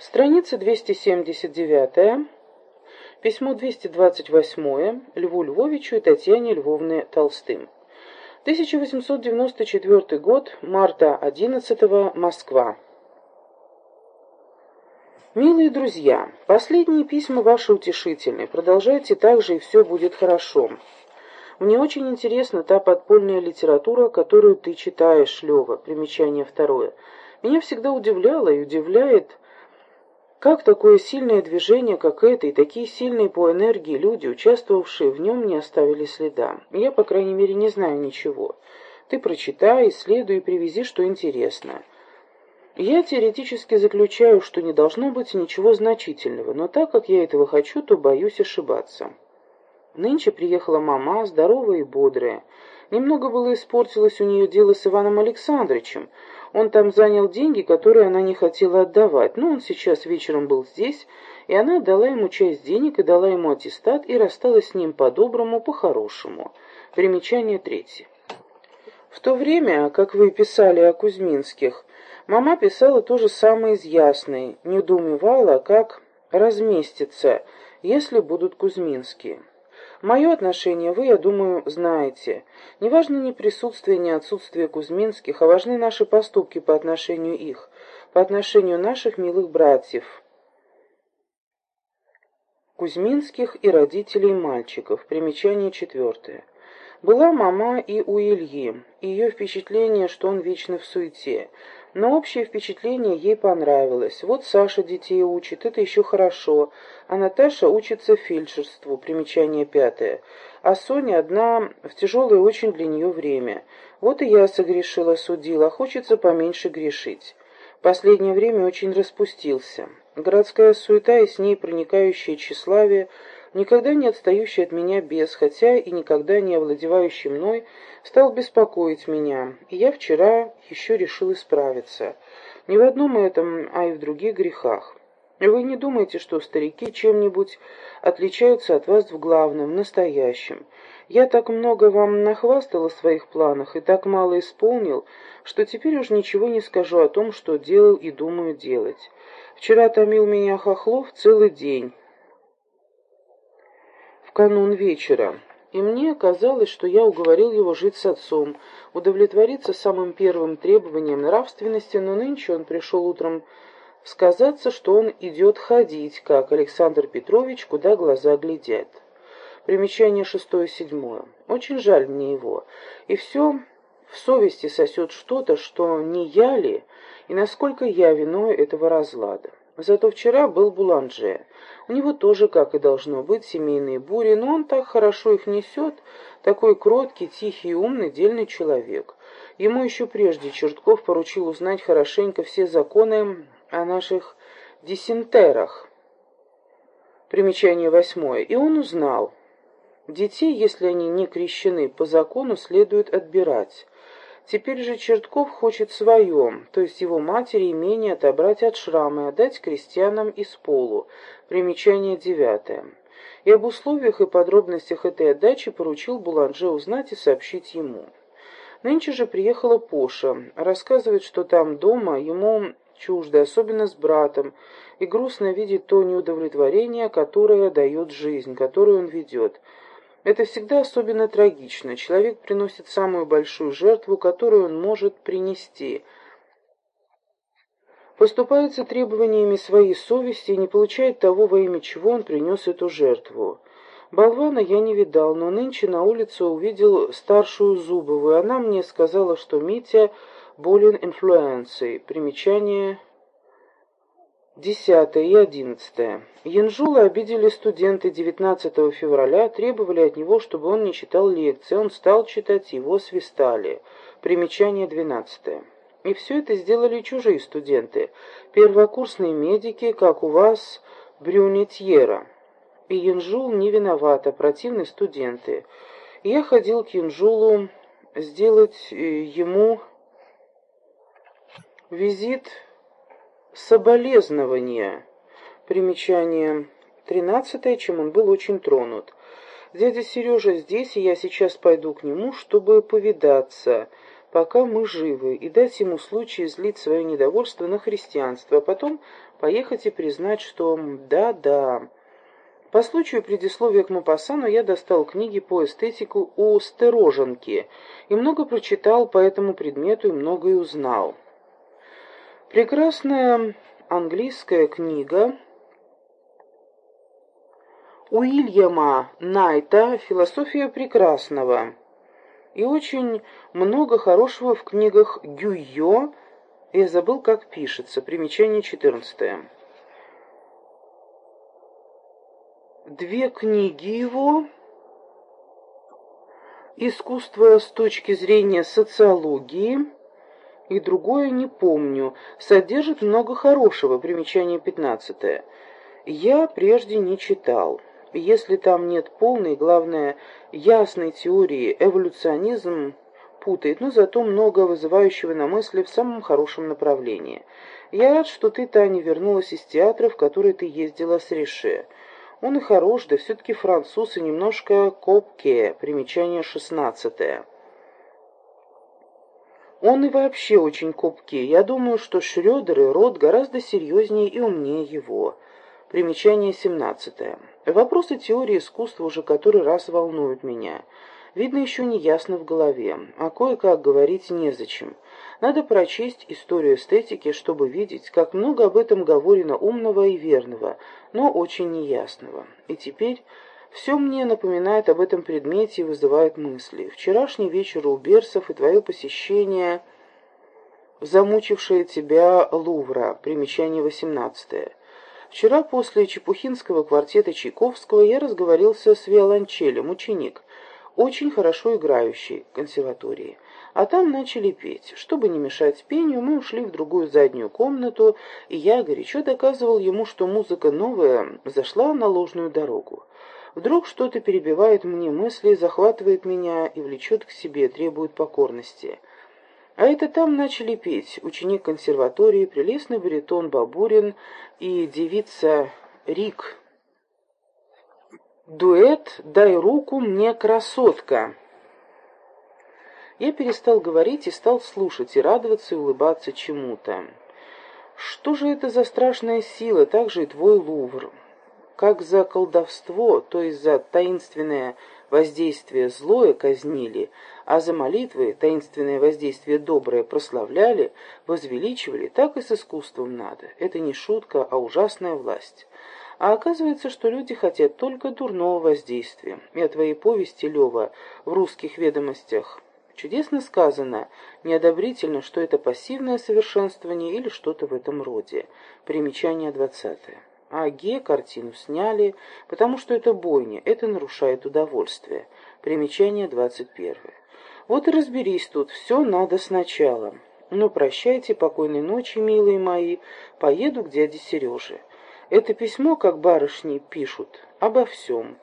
Страница 279, письмо 228 Льву Львовичу и Татьяне Львовне Толстым. 1894 год, марта 11 Москва. Милые друзья, последние письма ваши утешительны. Продолжайте так же, и все будет хорошо. Мне очень интересна та подпольная литература, которую ты читаешь, Лева. Примечание второе. Меня всегда удивляло и удивляет как такое сильное движение, как это, и такие сильные по энергии люди, участвовавшие в нем, не оставили следа? Я, по крайней мере, не знаю ничего. Ты прочитай, исследуй и привези, что интересно. Я теоретически заключаю, что не должно быть ничего значительного, но так как я этого хочу, то боюсь ошибаться. Нынче приехала мама, здоровая и бодрая. Немного было испортилось у нее дело с Иваном Александровичем, он там занял деньги, которые она не хотела отдавать, но он сейчас вечером был здесь, и она отдала ему часть денег и дала ему аттестат и рассталась с ним по-доброму, по-хорошему. Примечание третье. В то время, как вы писали о Кузьминских, мама писала то же самое из Ясной, недоумевала, как разместиться, если будут Кузьминские. Мое отношение вы, я думаю, знаете. Не важно ни присутствие, ни отсутствие Кузьминских, а важны наши поступки по отношению их, по отношению наших милых братьев. Кузьминских и родителей мальчиков. Примечание четвертое. Была мама и у Ильи, и ее впечатление, что он вечно в суете. Но общее впечатление ей понравилось. Вот Саша детей учит, это еще хорошо, а Наташа учится фельдшерству, примечание пятое. А Соня одна в тяжелое очень для нее время. Вот и я согрешила, судила, хочется поменьше грешить. Последнее время очень распустился. Городская суета и с ней проникающее тщеславие – никогда не отстающий от меня бес, хотя и никогда не овладевающий мной, стал беспокоить меня, и я вчера еще решил исправиться. Не в одном этом, а и в других грехах. Вы не думаете, что старики чем-нибудь отличаются от вас в главном, в настоящем. Я так много вам нахвастал о своих планах и так мало исполнил, что теперь уж ничего не скажу о том, что делал и думаю делать. Вчера томил меня Хохлов целый день, канун вечера, и мне казалось, что я уговорил его жить с отцом, удовлетвориться самым первым требованием нравственности, но нынче он пришел утром сказаться, что он идет ходить, как Александр Петрович, куда глаза глядят. Примечание шестое-седьмое. Очень жаль мне его. И все в совести сосет что-то, что не я ли, и насколько я виной этого разлада. Зато вчера был Буланже. У него тоже, как и должно быть, семейные бури, но он так хорошо их несет, такой кроткий, тихий и умный, дельный человек. Ему еще прежде Чертков поручил узнать хорошенько все законы о наших десентерах. Примечание восьмое. И он узнал. Детей, если они не крещены, по закону следует отбирать. Теперь же Чертков хочет свое, то есть его матери имение отобрать от шрама и отдать крестьянам из полу. Примечание девятое. И об условиях и подробностях этой отдачи поручил Буланже узнать и сообщить ему. Нынче же приехала Поша, рассказывает, что там дома ему чуждо, особенно с братом, и грустно видит то неудовлетворение, которое дает жизнь, которую он ведет – это всегда особенно трагично. Человек приносит самую большую жертву, которую он может принести. Поступается требованиями своей совести и не получает того, во имя чего он принес эту жертву. Болвана я не видал, но нынче на улице увидел старшую Зубову, и она мне сказала, что Митя болен инфлюенцией. Примечание Десятое и одиннадцатое. Янжула обидели студенты 19 февраля, требовали от него, чтобы он не читал лекции. Он стал читать, его свистали. Примечание двенадцатое. И все это сделали чужие студенты, первокурсные медики, как у вас Брюнетьера. И Янжул не виновата, противные студенты. я ходил к Янжулу сделать э, ему визит соболезнования. Примечание тринадцатое, чем он был очень тронут. Дядя Сережа здесь, и я сейчас пойду к нему, чтобы повидаться, пока мы живы, и дать ему случай излить свое недовольство на христианство, а потом поехать и признать, что да-да. По случаю предисловия к Мапассану я достал книги по эстетику у Стероженки и много прочитал по этому предмету и многое узнал. Прекрасная английская книга Уильяма Найта «Философия прекрасного» и очень много хорошего в книгах Гюйо, я забыл, как пишется, примечание 14. Две книги его. «Искусство с точки зрения социологии» и другое не помню, содержит много хорошего, примечание 15. Я прежде не читал. Если там нет полной, главное, ясной теории, эволюционизм путает, но зато много вызывающего на мысли в самом хорошем направлении. Я рад, что ты, Таня, вернулась из театра, в который ты ездила с Реше. Он и хорош, да все-таки француз и немножко копке, примечание шестнадцатое. Он и вообще очень копкий. Я думаю, что Шрёдер и Рот гораздо серьезнее и умнее его. Примечание семнадцатое. Вопросы теории искусства уже который раз волнуют меня. Видно, еще не ясно в голове, а кое-как говорить незачем. Надо прочесть историю эстетики, чтобы видеть, как много об этом говорено умного и верного, но очень неясного. И теперь все мне напоминает об этом предмете и вызывает мысли. Вчерашний вечер у Берсов и твое посещение, замучившее тебя Лувра, примечание восемнадцатое. Вчера после Чепухинского квартета Чайковского я разговорился с виолончелем, ученик, очень хорошо играющий в консерватории. А там начали петь. Чтобы не мешать пению, мы ушли в другую заднюю комнату, и я горячо доказывал ему, что музыка новая зашла на ложную дорогу. Вдруг что-то перебивает мне мысли, захватывает меня и влечет к себе, требует покорности. А это там начали петь ученик консерватории, прелестный баритон Бабурин и девица Рик. Дуэт «Дай руку мне, красотка». Я перестал говорить и стал слушать, и радоваться, и улыбаться чему-то. Что же это за страшная сила, так же и твой Лувр? Как за колдовство, то есть за таинственное воздействие злое казнили, а за молитвы таинственное воздействие доброе прославляли, возвеличивали, так и с искусством надо. Это не шутка, а ужасная власть. А оказывается, что люди хотят только дурного воздействия. И о твоей повести, Лева, в русских ведомостях чудесно сказано, неодобрительно, что это пассивное совершенствование или что-то в этом роде. Примечание двадцатое. А Ге картину сняли, потому что это бойня, это нарушает удовольствие. Примечание двадцать первое. Вот и разберись тут, все надо сначала. Ну, прощайте, покойной ночи, милые мои, поеду к дяде Сереже. Это письмо, как барышни пишут, обо всем.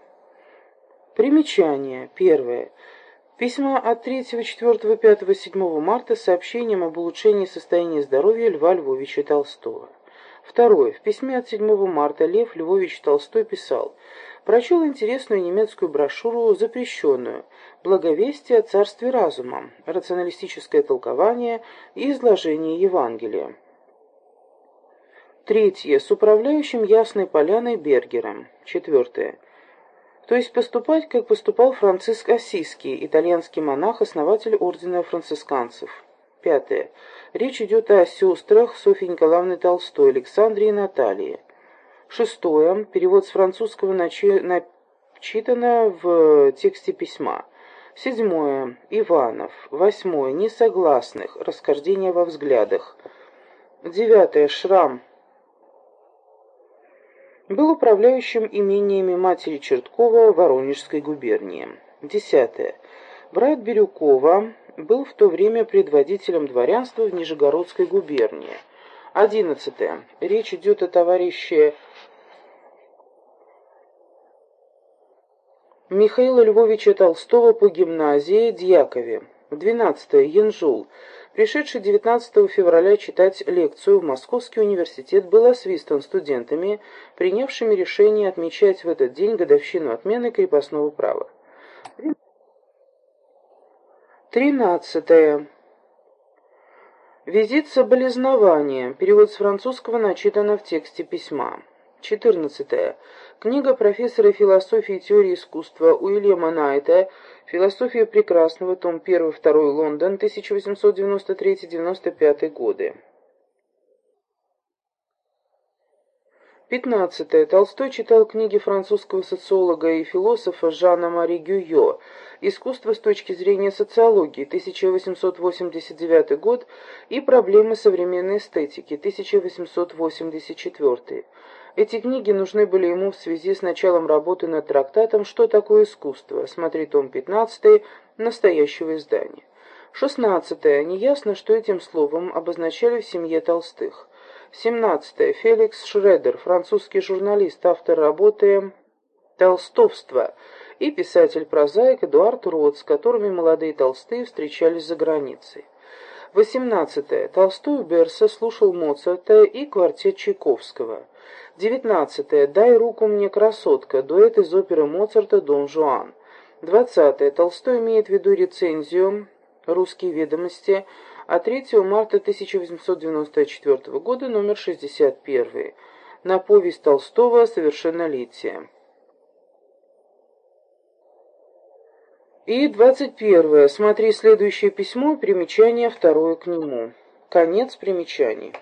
Примечание. Первое. Письма от 3, 4, 5, 7 марта с сообщением об улучшении состояния здоровья Льва Львовича Толстого. Второе. В письме от 7 марта Лев Львович Толстой писал «Прочел интересную немецкую брошюру, запрещенную «Благовестие о царстве разума. Рационалистическое толкование и изложение Евангелия». Третье. С управляющим Ясной Поляной Бергером. Четвертое. То есть поступать, как поступал Франциск Осиский, итальянский монах, основатель ордена францисканцев. Пятое. Речь идет о сестрах Софьи Николаевны Толстой, Александре и Наталье. Шестое. Перевод с французского начи... начитано в тексте письма. Седьмое. Иванов. Восьмое. Несогласных. Расхождение во взглядах. Девятое. Шрам. Был управляющим имениями матери Черткова Воронежской губернии. Десятое. Брат Бирюкова был в то время предводителем дворянства в Нижегородской губернии. Одиннадцатое. Речь идет о товарище Михаила Львовича Толстого по гимназии Дьякове. Двенадцатое. Янжул. Пришедший 19 февраля читать лекцию в Московский университет был освистан студентами, принявшими решение отмечать в этот день годовщину отмены крепостного права. Тринадцатое. Визит соболезнования. Перевод с французского начитано в тексте письма. 14. Книга профессора философии и теории искусства Уильяма Найта «Философия прекрасного», том 1-2, Лондон, 1893-95 годы. 15. Толстой читал книги французского социолога и философа Жана Мари Гюйо «Искусство с точки зрения социологии» 1889 год и «Проблемы современной эстетики» 1884. Эти книги нужны были ему в связи с началом работы над трактатом «Что такое искусство?» Смотри том 15 настоящего издания. 16. Неясно, что этим словом обозначали в семье Толстых. 17. Феликс Шредер, французский журналист, автор работы «Толстовство» и писатель-прозаик Эдуард Рот, с которыми молодые толстые встречались за границей. 18. Толстой у Берса слушал Моцарта и квартет Чайковского. 19. «Дай руку мне, красотка», дуэт из оперы Моцарта «Дон Жуан». 20. Толстой имеет в виду рецензию «Русские ведомости» а 3 марта 1894 года номер 61 на повесть Толстого «Совершеннолетие». И 21. Смотри следующее письмо, примечание второе к нему. Конец примечаний.